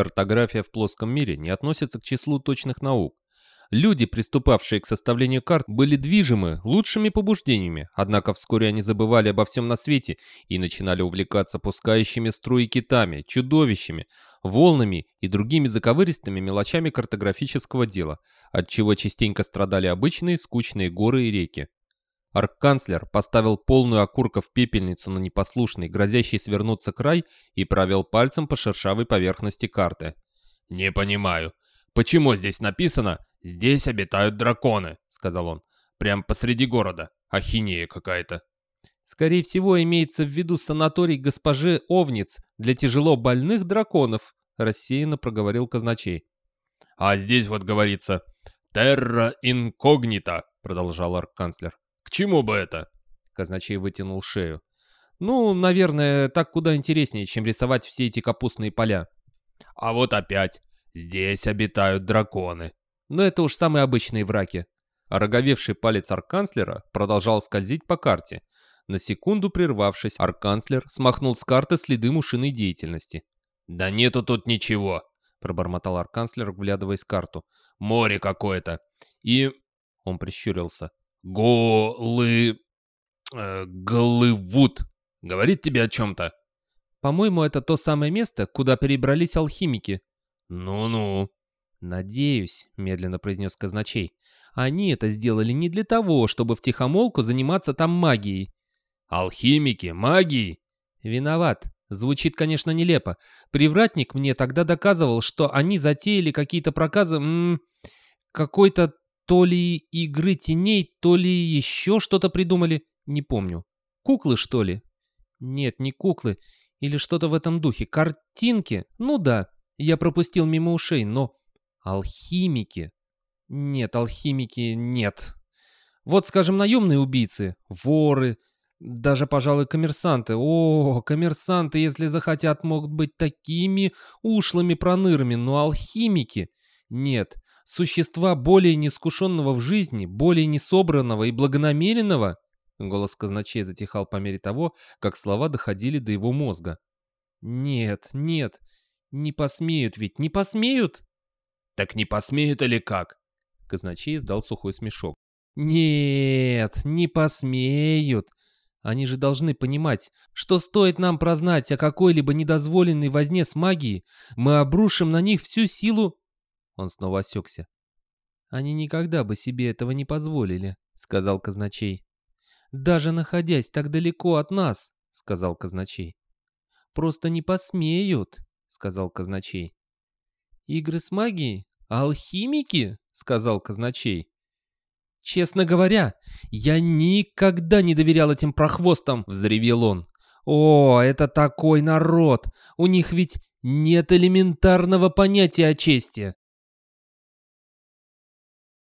Картография в плоском мире не относится к числу точных наук. Люди, приступавшие к составлению карт, были движимы лучшими побуждениями, однако вскоре они забывали обо всем на свете и начинали увлекаться пускающими струи китами, чудовищами, волнами и другими заковыристыми мелочами картографического дела, от чего частенько страдали обычные скучные горы и реки. Арканцлер поставил полную окурков пепельницу на непослушный, грозящий свернуться край и провел пальцем по шершавой поверхности карты. «Не понимаю, почему здесь написано «Здесь обитают драконы», — сказал он. «Прям посреди города. Ахинея какая-то». «Скорее всего, имеется в виду санаторий госпожи Овниц для тяжело больных драконов», — рассеянно проговорил казначей. «А здесь вот говорится «Терра инкогнита», — продолжал арканцлер. «К чему бы это?» Казначей вытянул шею. «Ну, наверное, так куда интереснее, чем рисовать все эти капустные поля». «А вот опять. Здесь обитают драконы», но это уж самые обычные враки. Роговевший палец арканцлера продолжал скользить по карте. На секунду прервавшись, арканцлер смахнул с карты следы мушиной деятельности. «Да нету тут ничего», — пробормотал арканцлер, вглядываясь в карту. «Море какое-то. И...» — он прищурился. «Голы... Э, Голливуд. Говорит тебе о чем-то?» «По-моему, это то самое место, куда перебрались алхимики». «Ну-ну», «Надеюсь», — медленно произнес казначей, — «они это сделали не для того, чтобы втихомолку заниматься там магией». «Алхимики? Магией?» «Виноват. Звучит, конечно, нелепо. Привратник мне тогда доказывал, что они затеяли какие-то проказы... какой-то то ли игры теней, то ли еще что-то придумали. Не помню. Куклы, что ли? Нет, не куклы. Или что-то в этом духе. Картинки? Ну да. Я пропустил мимо ушей, но Алхимики? Нет, алхимики нет. Вот, скажем, наемные убийцы, воры, даже, пожалуй, коммерсанты. О, коммерсанты, если захотят, могут быть такими ушлыми пронырами, но алхимики? Нет, существа более неискушенного в жизни, более несобранного и благонамеренного? Голос казначей затихал по мере того, как слова доходили до его мозга. Нет, нет, не посмеют ведь, не посмеют? «Так не посмеют или как?» Казначей издал сухой смешок. «Нет, не посмеют. Они же должны понимать, что стоит нам прознать о какой-либо недозволенной возне с магией, мы обрушим на них всю силу...» Он снова осекся. «Они никогда бы себе этого не позволили», — сказал казначей. «Даже находясь так далеко от нас», — сказал казначей. «Просто не посмеют», — сказал казначей. «Игры с магией? «Алхимики?» — сказал казначей. «Честно говоря, я никогда не доверял этим прохвостам!» — взревел он. «О, это такой народ! У них ведь нет элементарного понятия о чести!»